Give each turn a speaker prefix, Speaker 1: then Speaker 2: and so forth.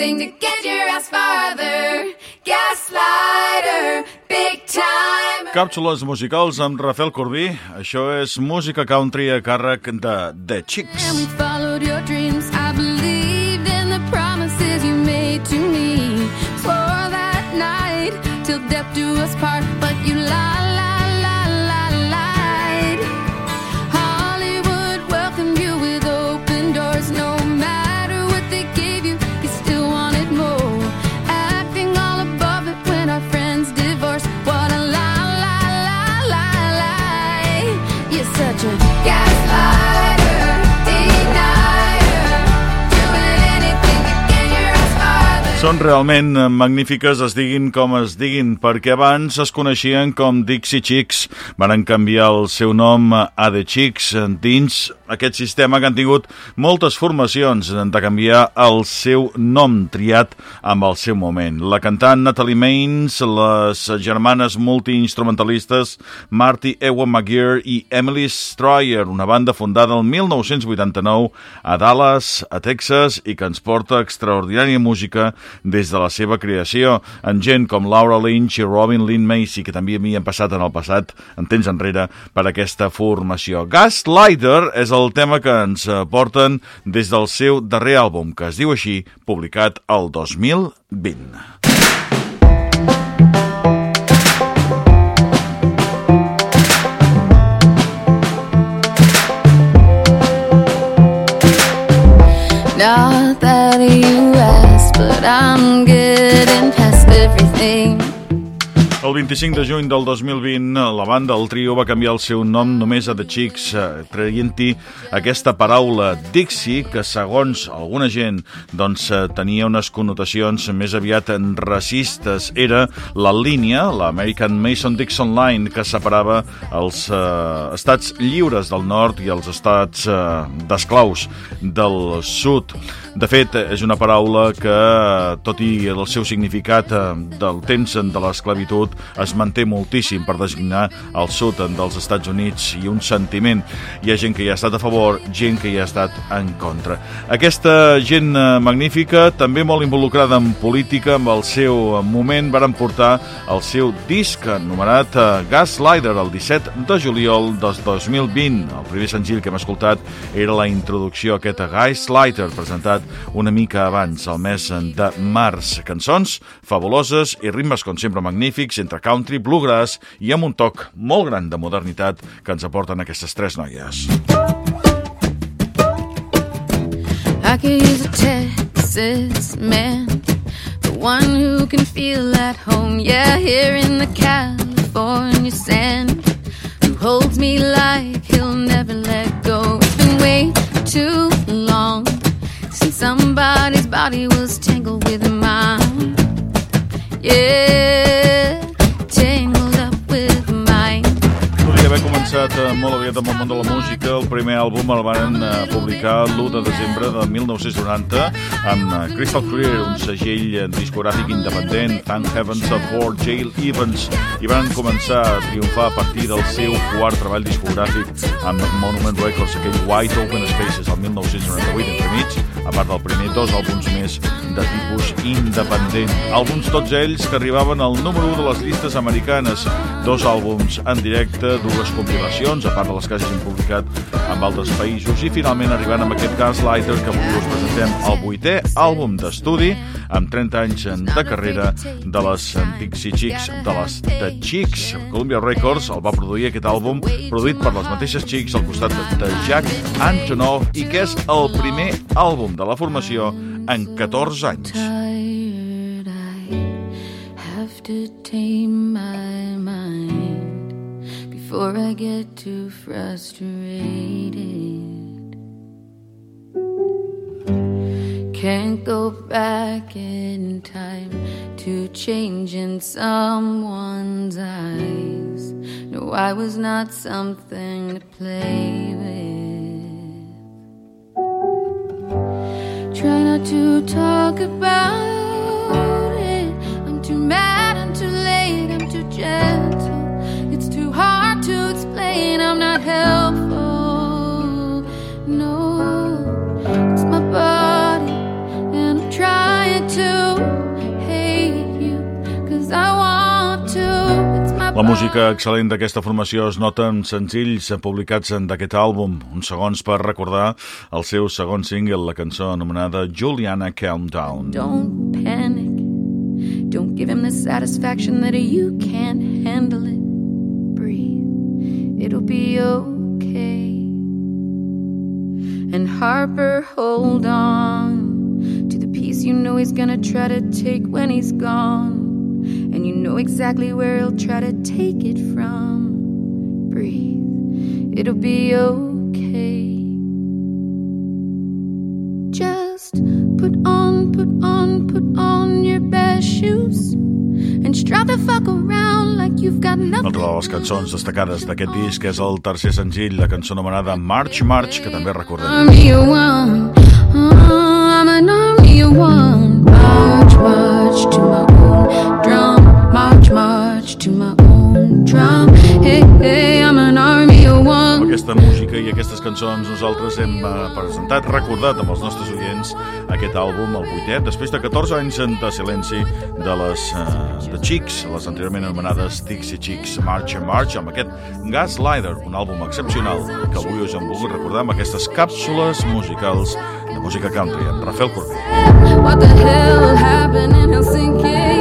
Speaker 1: anything to get your ass farther. Gaslighter, big time.
Speaker 2: Càpsules musicals amb Rafael Corbí. Això és música country a càrrec de The Chicks.
Speaker 1: And we followed your dreams. I believed in the promises you made to me. Swore that night till death do us part,
Speaker 2: Són realment magnífiques, es diguin com es diguin, perquè abans es coneixien com Dixie Chicks. Van canviar el seu nom a The Chicks dins aquest sistema que han tingut moltes formacions de canviar el seu nom triat amb el seu moment. La cantant Natalie Maines, les germanes multiinstrumentalistes Marty Ewan McGear i Emily Stroyer, una banda fundada el 1989 a Dallas, a Texas, i que ens porta extraordinària música des de la seva creació, en gent com Laura Lynch i Robin Lynn Macy, que també havien passat en el passat, en temps enrere, per aquesta formació. Gaslighter és el tema que ens eh, porten des del seu darrer àlbum, que es diu així, publicat el 2020.
Speaker 1: Everything.
Speaker 2: El 25 de juny del 2020, la banda, el trio, va canviar el seu nom només a The Chicks, eh, traient-hi aquesta paraula Dixie, que segons alguna gent doncs, eh, tenia unes connotacions més aviat racistes. Era la línia, l'American Mason-Dixon Line, que separava els eh, estats lliures del nord i els estats eh, d'esclaus del sud. De fet, és una paraula que, tot i el seu significat eh, del temps de l'esclavitud, es manté moltíssim per designar el sud dels Estats Units i un sentiment. Hi ha gent que hi ha estat a favor, gent que hi ha estat en contra. Aquesta gent eh, magnífica, també molt involucrada en política, amb el seu moment, varen portar el seu disc anomenat eh, Gaslighter el 17 de juliol del 2020. El primer senzill que hem escoltat era la introducció a aquest Gaslighter, presentat una mica abans, al mes de març. Cançons fabuloses i ritmes, com sempre, magnífics, entre country, bluegrass i amb un toc molt gran de modernitat que ens aporten aquestes tres noies.
Speaker 1: I use a Texas man, the one who can feel at home. Yeah, here in the California sand, who holds me like he'll never let go. It's been way too long somebody's body was tangled with mine. Yeah,
Speaker 2: començat eh, molt aviat amb el món de la música. El primer àlbum el van eh, publicar l'1 de desembre de 1990 amb eh, Crystal Clear, un segell discogràfic independent, Thank Heavens for Jail Evans, i van començar a triomfar a partir del seu quart treball discogràfic amb Monument Records, aquell White Open Spaces, el 1998 entremig, a part del primer, dos àlbums més de tipus independent. Àlbums tots ells que arribaven al número 1 de les llistes americanes. Dos àlbums en directe, dues compilacions, a part de les que hagin publicat amb altres països, i finalment arribant amb aquest Gaslighter que avui us presentem el vuitè àlbum d'estudi amb 30 anys de carrera de les Dixie Chicks, de les The Chicks. Columbia Records el va produir aquest àlbum, produït per les mateixes Chicks al costat de Jack Antonoff i que és el primer àlbum de la formació en 14 anys.
Speaker 1: tired. I have to tame my mind before I get too frustrated. Can't go back in time to change in someone's eyes. No, I was not something to play with. Try not to talk about No, it's my body, and trying to hate you, I want to.
Speaker 2: La música excel·lent d'aquesta formació es nota en senzills publicats en d'aquest àlbum, uns segons per recordar el seu segon single, la cançó anomenada Juliana Calm Down.
Speaker 1: Don't panic, don't give him the satisfaction that you can't handle it. It'll be okay And Harper, hold on To the peace you know he's gonna try to take when he's gone and you know exactly where he'll try to take it from. Breathe, it'll be okay. Just put on, put on, put on your best shoes
Speaker 2: Una de les cançons destacades d'aquest disc és el tercer senzill, la cançó anomenada March March, que també recordem.
Speaker 1: I'm an army of one. March, march to my own drum. March, march to my own drum. Hey, hey,
Speaker 2: aquesta música i aquestes cançons nosaltres hem eh, presentat, recordat amb els nostres oients aquest àlbum, el vuitè, després de 14 anys de silenci de les uh, de Chicks, les anteriorment anomenades Dixie Chicks March and March, amb aquest Gaslighter, un àlbum excepcional que avui us hem volgut recordar amb aquestes càpsules musicals de música country, amb Rafael Corbí.
Speaker 1: What the hell happened in Helsinki?